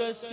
کس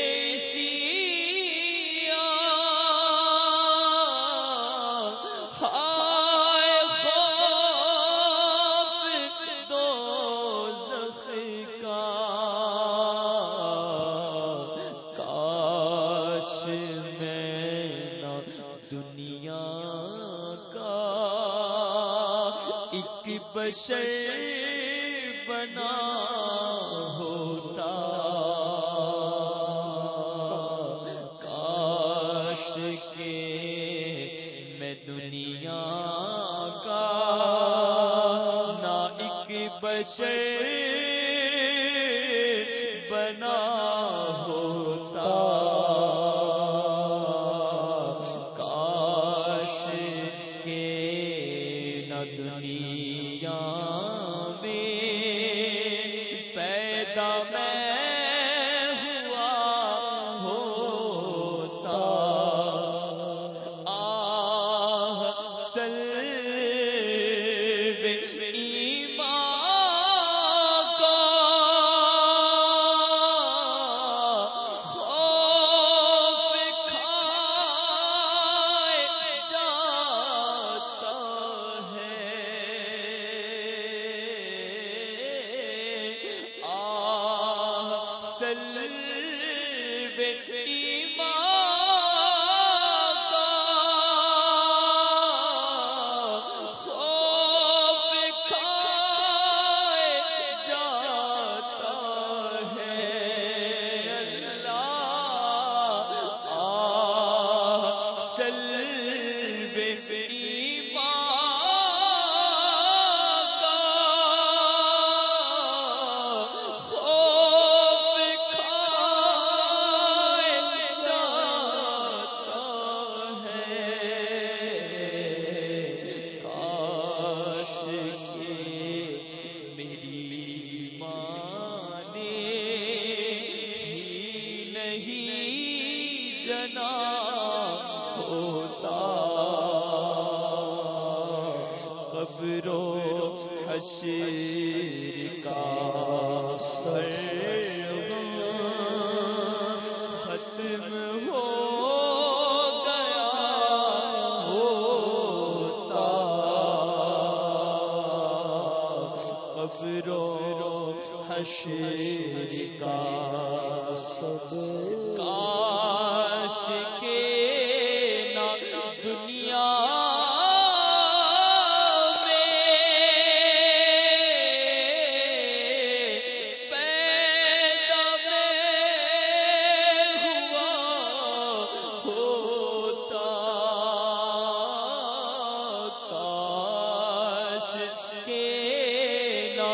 بشر بنا ہوتا۔ کاش کے میں دنیا کا نا ایک بشر گر قلب ایمان جنا ہوتا۔ قبرو حشیر کا۔ حشر کا سب کاش کے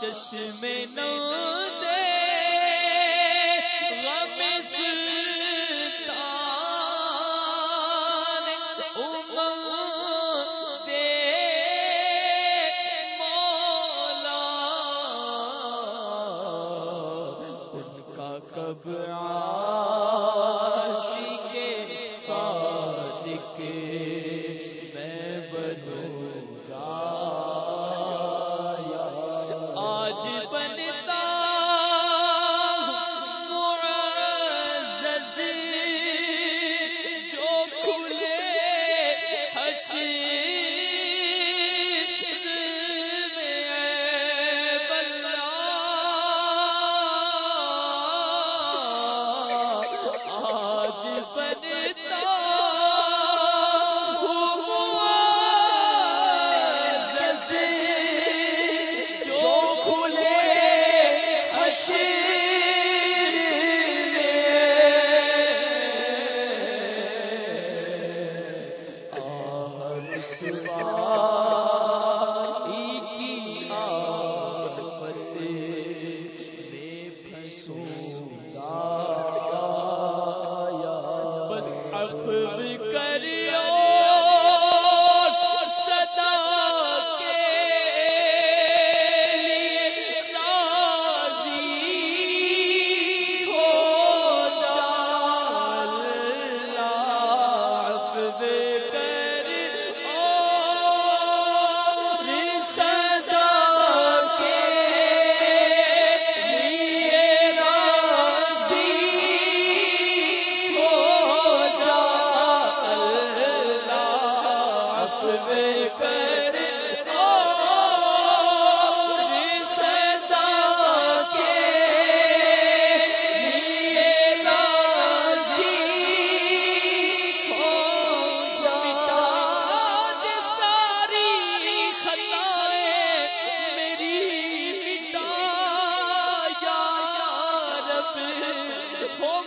چشم نو دے غم سلطان امم دے۔ مولا ان کا کب عاشق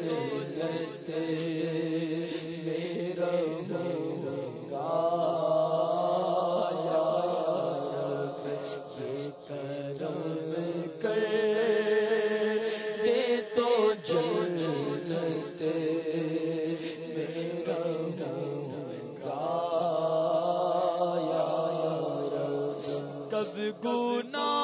جنت میرا کرم کر دے تو جو جنت میرا کب گناہ